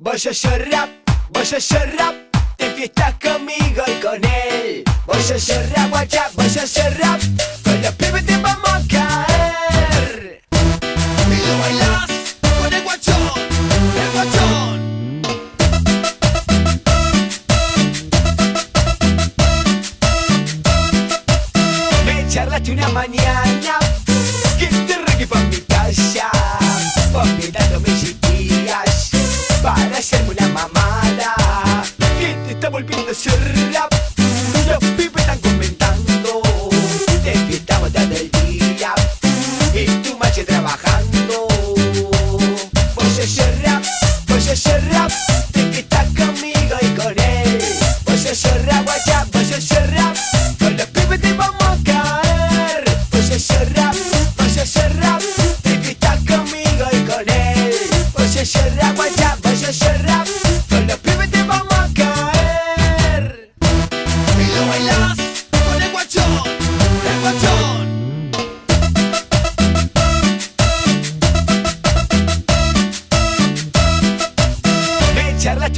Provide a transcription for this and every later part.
Voy a llorar, voy a llorar, te fiestas conmigo y con él. Voy a llorar, guacha, voy a llorar, con los pibes te vamos a caer. Y lo bailas con el guachón, el guachón. Me charlaste una mañana, que te regué pa' mi Perla, los pibes.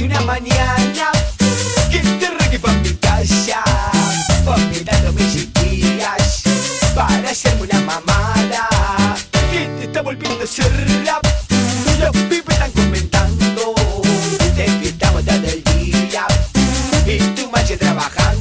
Una mañana que te regue pa' mi casa, olvidando mis días para hacerme una mamada que te está volviendo a cerrar. Los pibes están comentando de que estamos todo el día y tu macho trabajando.